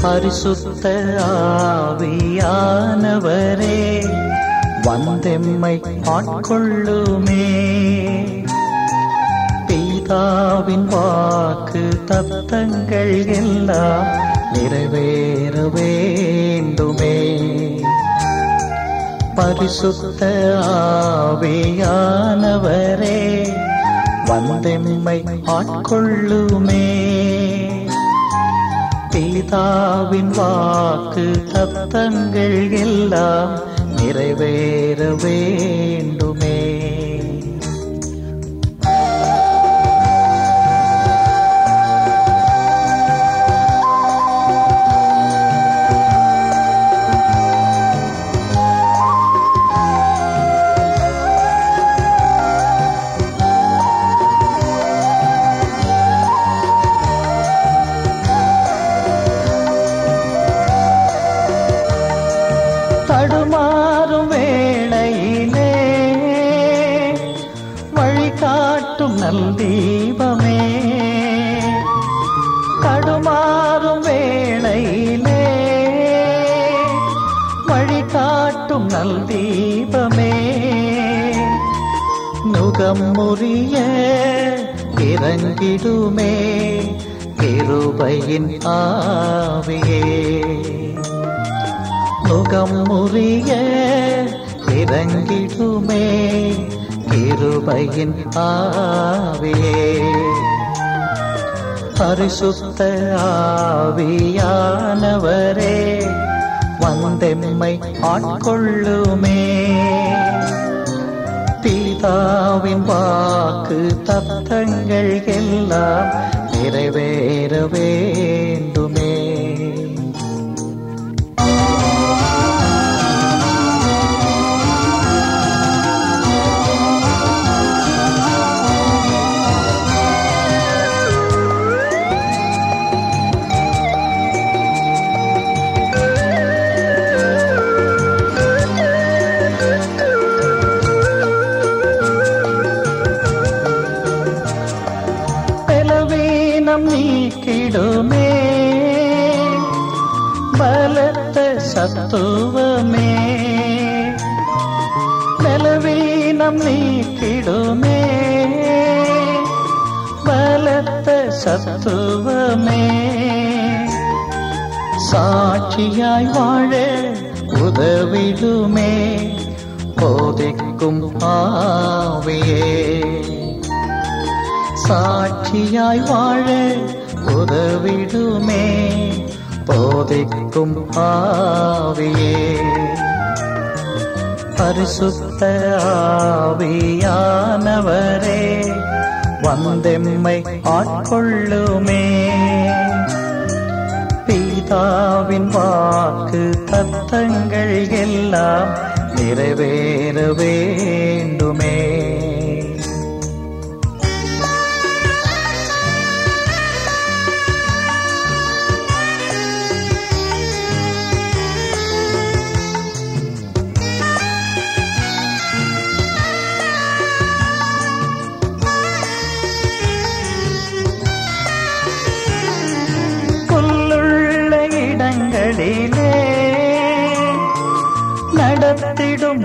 பரிசுத்த ஆவியானவரே வந்தெம்மை ஆட்கொள்ளுமே. பீதாவின் வாக்கு தத்தங்கள் எல்லாம் நிறைவேற வேண்டுமே. பரிசுத்த ஆவியானவரே வந்தெம்மை ஆட்கொள்ளுமே. பீதாவின் வாக்கு தத்தங்கள் எல்லாம் நிறைவேற வேண்டுமே. வழிகாட்டும் நல் தீபமே. தடுமாறும் வேளையிலே வழிகாட்டும் நல் தீபமே நுகம் முறிய இறங்கிடுமே கிருபையின் ஆவியே நுகம் முறிய இறங்கிடுமே கிருபையின் ஆவியே. பரிசுத்த ஆவியானவரே வந்தெம்மை ஆட்கொள்ளுமே. பிதாவின் வாக்கு தத்தங்கள் எல்லாம் நிறைவேறவே. பலத்த சத்துவமே பலவீனம் நீக்கிடுமே. பலத்த சத்துவமே. சாட்சியாய் வாழ உதவிடுமே. போதிக்கும் ஆவியே. சாட்சியாய் வாழ உதவிடுமே. போதிக்கும் ஆவியே. பரிசுத்த ஆவியானவரே வந்தெம்மை ஆட்கொள்ளுமே. பிதாவின் வாக்கு தத்தங்கள் எல்லாம் நிறைவேற നടത്തിടും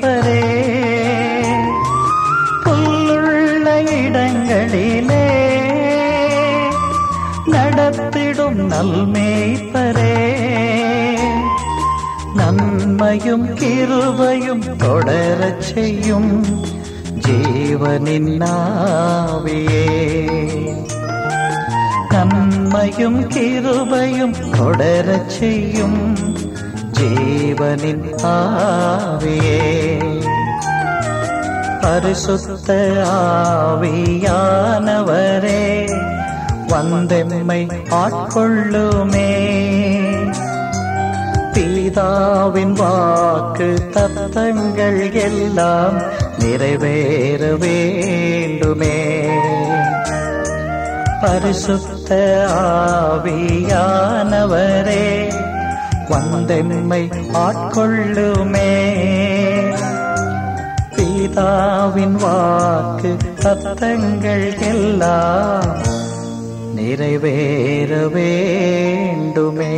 പരേ പുല്ലുള്ള ഇടങ്ങളിലേ നടത്തിടും പരേ നന്മയും കിരുവയും തുടര ചെയ്യും ജീവനിന്നാവിയേ. നന്മയും കിരുവയും തുടര ചെയ്യും செய்யும் ஜீவனின் ஆவியே. பரிசுத்த ஆவியானவரே வந்தெம்மை ஆட்கொள்ளுமே. பிதாவின் வாக்கு தத்தங்கள் எல்லாம் நிறைவேற வேண்டுமே. பரிசுத்த ஆவியானவரே வந்தெம்மை ஆட்கொள்ளுமே. பீதாவின் வாக்கு தத்தங்கள் எல்லாம் நிறைவேற வேண்டுமே.